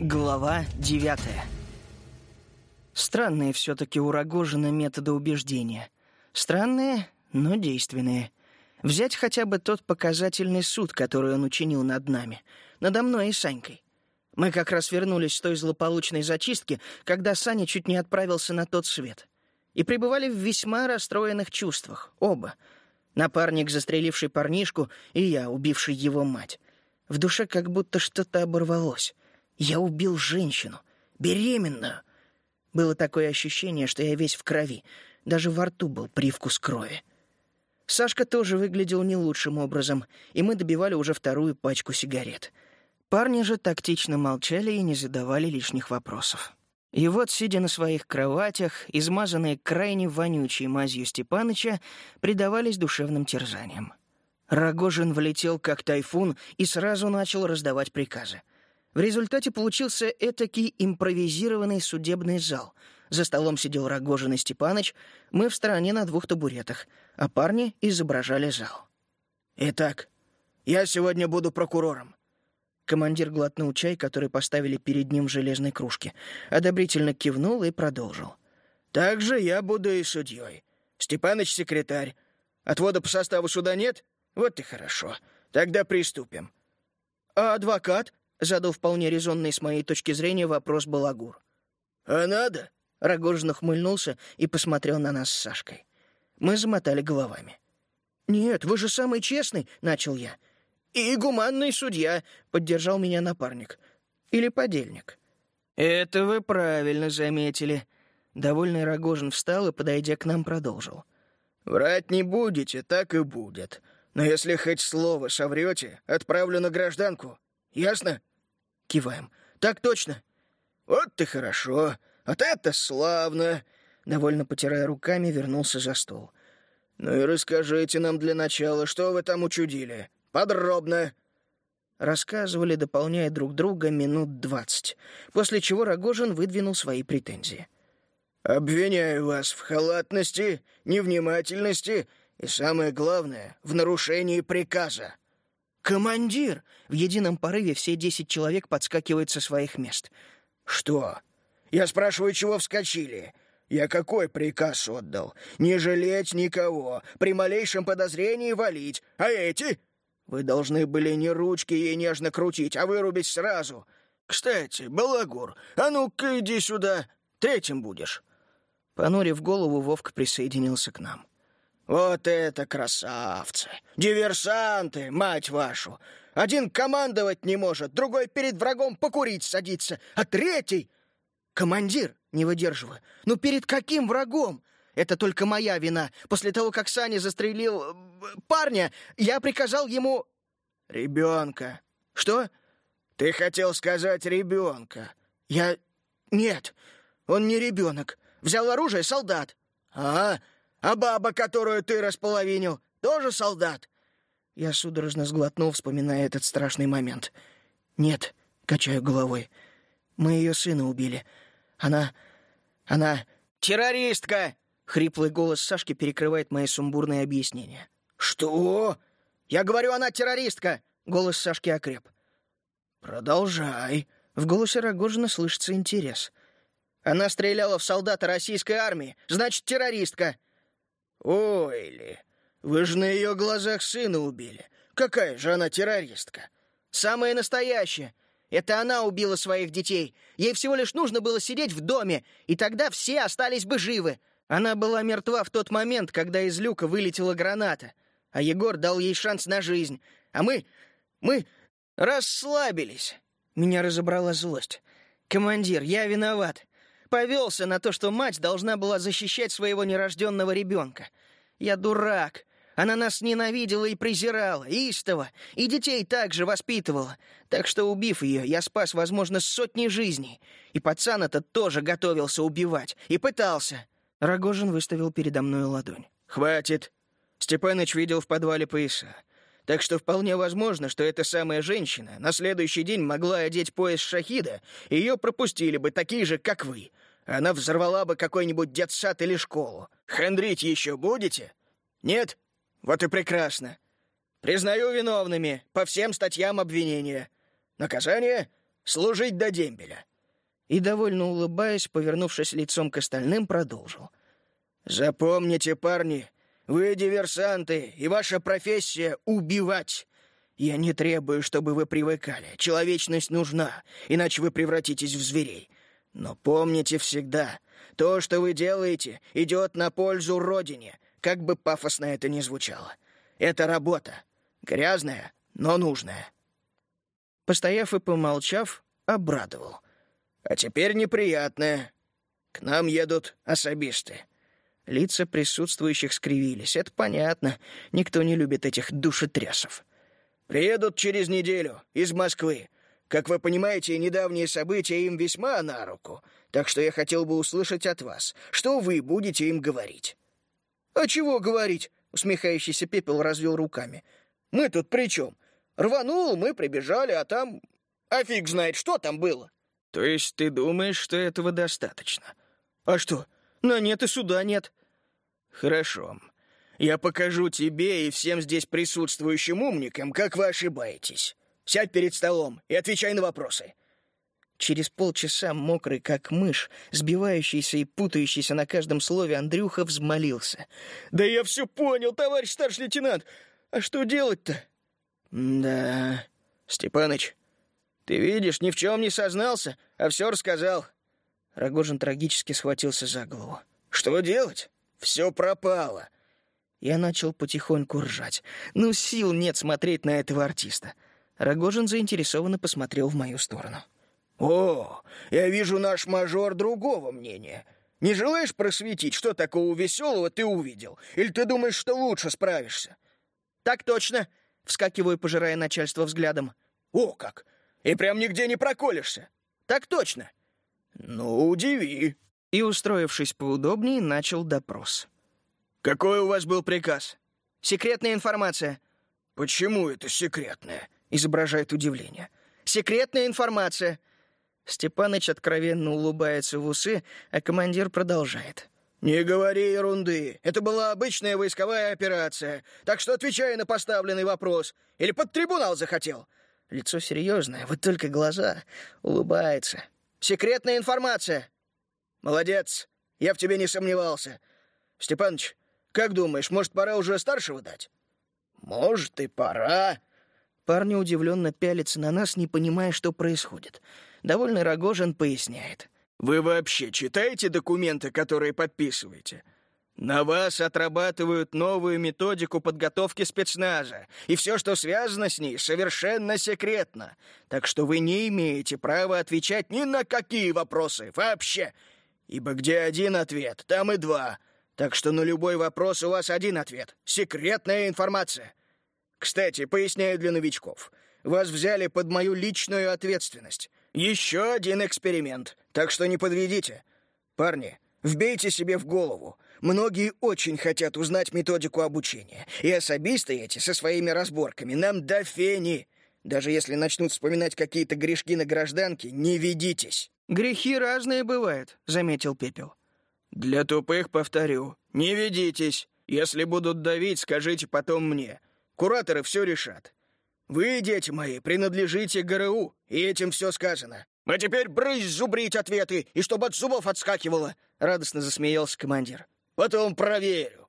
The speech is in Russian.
Глава девятая. Странные все-таки у Рогожина методы убеждения. Странные, но действенные. Взять хотя бы тот показательный суд, который он учинил над нами, надо мной и Санькой. Мы как раз вернулись с той злополучной зачистки, когда Саня чуть не отправился на тот свет. И пребывали в весьма расстроенных чувствах, оба. Напарник, застреливший парнишку, и я, убивший его мать. В душе как будто что-то оборвалось. Я убил женщину, беременную. Было такое ощущение, что я весь в крови. Даже во рту был привкус крови. Сашка тоже выглядел не лучшим образом, и мы добивали уже вторую пачку сигарет. Парни же тактично молчали и не задавали лишних вопросов. И вот, сидя на своих кроватях, измазанные крайне вонючей мазью Степаныча, предавались душевным терзаниям. Рогожин влетел как тайфун и сразу начал раздавать приказы. В результате получился этакий импровизированный судебный зал. За столом сидел Рогожин и Степаныч, мы в стороне на двух табуретах, а парни изображали зал. «Итак, я сегодня буду прокурором». Командир глотнул чай, который поставили перед ним в железной кружке, одобрительно кивнул и продолжил. «Также я буду и судьей. Степаныч — секретарь. Отвода по составу суда нет? Вот и хорошо. Тогда приступим». «А адвокат?» — задал вполне резонный с моей точки зрения вопрос Балагур. «А надо?» — Рогожин ухмыльнулся и посмотрел на нас с Сашкой. Мы замотали головами. «Нет, вы же самый честный», — начал я. «И гуманный судья», — поддержал меня напарник. «Или подельник». «Это вы правильно заметили». Довольный Рогожин встал и, подойдя к нам, продолжил. «Врать не будете, так и будет. Но если хоть слово соврете, отправлю на гражданку. Ясно?» Киваем. «Так точно». «Вот ты хорошо. Вот это славно!» Довольно потирая руками, вернулся за стол. «Ну и расскажите нам для начала, что вы там учудили. Подробно!» Рассказывали, дополняя друг друга, минут двадцать, после чего Рогожин выдвинул свои претензии. «Обвиняю вас в халатности, невнимательности и, самое главное, в нарушении приказа». «Командир!» — в едином порыве все десять человек подскакивают со своих мест. «Что? Я спрашиваю, чего вскочили? Я какой приказ отдал? Не жалеть никого, при малейшем подозрении валить. А эти? Вы должны были не ручки ей нежно крутить, а вырубить сразу. Кстати, Балагур, а ну-ка иди сюда, третьим будешь». Понурив голову, Вовка присоединился к нам. «Вот это красавцы! Диверсанты, мать вашу! Один командовать не может, другой перед врагом покурить садится, а третий... Командир, не выдерживаю, ну перед каким врагом? Это только моя вина. После того, как Саня застрелил... Э, парня, я приказал ему... Ребенка. Что? Ты хотел сказать ребенка. Я... Нет, он не ребенок. Взял оружие солдат. А, а баба, которую ты располовинил, тоже солдат? Я судорожно сглотнул, вспоминая этот страшный момент. «Нет», — качаю головой, — «мы ее сына убили. Она... она...» «Террористка!» — хриплый голос Сашки перекрывает мои сумбурные объяснения. «Что?» «Я говорю, она террористка!» — голос Сашки окреп. «Продолжай». В голосе Рогожина слышится интерес. «Она стреляла в солдата российской армии, значит, террористка!» «Ой ли, вы же на ее глазах сына убили. Какая же она террористка?» «Самая настоящая. Это она убила своих детей. Ей всего лишь нужно было сидеть в доме, и тогда все остались бы живы. Она была мертва в тот момент, когда из люка вылетела граната. А Егор дал ей шанс на жизнь. А мы... мы расслабились. Меня разобрала злость. «Командир, я виноват. Повелся на то, что мать должна была защищать своего нерожденного ребенка. Я дурак. Она нас ненавидела и презирала, истово, и детей также воспитывала. Так что, убив ее, я спас, возможно, сотни жизней. И пацан этот тоже готовился убивать. И пытался. Рогожин выставил передо мной ладонь. «Хватит!» Степаныч видел в подвале пояса. Так что вполне возможно, что эта самая женщина на следующий день могла одеть пояс шахида, и ее пропустили бы такие же, как вы. Она взорвала бы какой-нибудь детсад или школу. Хандрить еще будете? Нет? Вот и прекрасно. Признаю виновными по всем статьям обвинения. Наказание? служить до дембеля». И, довольно улыбаясь, повернувшись лицом к остальным, продолжил. «Запомните, парни, вы диверсанты, и ваша профессия — убивать. Я не требую, чтобы вы привыкали. Человечность нужна, иначе вы превратитесь в зверей. Но помните всегда, то, что вы делаете, идет на пользу Родине, как бы пафосно это ни звучало. Это работа. Грязная, но нужная. Постояв и помолчав, обрадовал. А теперь неприятное. К нам едут особисты. Лица присутствующих скривились. Это понятно. Никто не любит этих душетрясов. Приедут через неделю из Москвы. Как вы понимаете, недавние события им весьма на руку, так что я хотел бы услышать от вас, что вы будете им говорить». «А чего говорить?» — усмехающийся пепел развел руками. «Мы тут при чем? Рванул, мы прибежали, а там... А фиг знает, что там было». «То есть ты думаешь, что этого достаточно?» «А что? На нет и суда нет». «Хорошо. Я покажу тебе и всем здесь присутствующим умникам, как вы ошибаетесь. Сядь перед столом и отвечай на вопросы». Через полчаса, мокрый как мышь, сбивающийся и путающийся на каждом слове, Андрюха взмолился. «Да я все понял, товарищ старший лейтенант. А что делать-то?» «Да, Степаныч, ты видишь, ни в чем не сознался, а все рассказал». Рогожин трагически схватился за голову. «Что делать? Все пропало. Я начал потихоньку ржать. Ну, сил нет смотреть на этого артиста. Рогожин заинтересованно посмотрел в мою сторону. «О, я вижу наш мажор другого мнения. Не желаешь просветить, что такого веселого ты увидел? Или ты думаешь, что лучше справишься?» «Так точно!» — вскакиваю, пожирая начальство взглядом. «О как! И прям нигде не проколешься!» «Так точно!» «Ну, удиви!» И, устроившись поудобнее, начал допрос. «Какой у вас был приказ?» «Секретная информация». «Почему это секретная?» — изображает удивление. «Секретная информация». Степаныч откровенно улыбается в усы, а командир продолжает. «Не говори ерунды. Это была обычная войсковая операция. Так что отвечай на поставленный вопрос. Или под трибунал захотел?» Лицо серьезное, вот только глаза. Улыбается. «Секретная информация!» «Молодец. Я в тебе не сомневался. Степаныч, как думаешь, может, пора уже старшего дать?» «Может, и пора». Парни удивленно пялятся на нас, не понимая, что происходит. Довольный Рогожин поясняет. «Вы вообще читаете документы, которые подписываете?» На вас отрабатывают новую методику подготовки спецназа, и все, что связано с ней, совершенно секретно. Так что вы не имеете права отвечать ни на какие вопросы вообще. Ибо где один ответ, там и два. Так что на любой вопрос у вас один ответ — секретная информация. Кстати, поясняю для новичков. Вас взяли под мою личную ответственность. Еще один эксперимент, так что не подведите. Парни, вбейте себе в голову. Многие очень хотят узнать методику обучения. И особисты эти со своими разборками нам до фени. Даже если начнут вспоминать какие-то грешки на гражданке, не ведитесь. «Грехи разные бывают», — заметил Пепел. «Для тупых повторю. Не ведитесь. Если будут давить, скажите потом мне. Кураторы все решат. Вы, дети мои, принадлежите ГРУ, и этим все сказано. А теперь брысь зубрить ответы, и чтобы от зубов отскакивало!» — радостно засмеялся командир. «Потом проверю».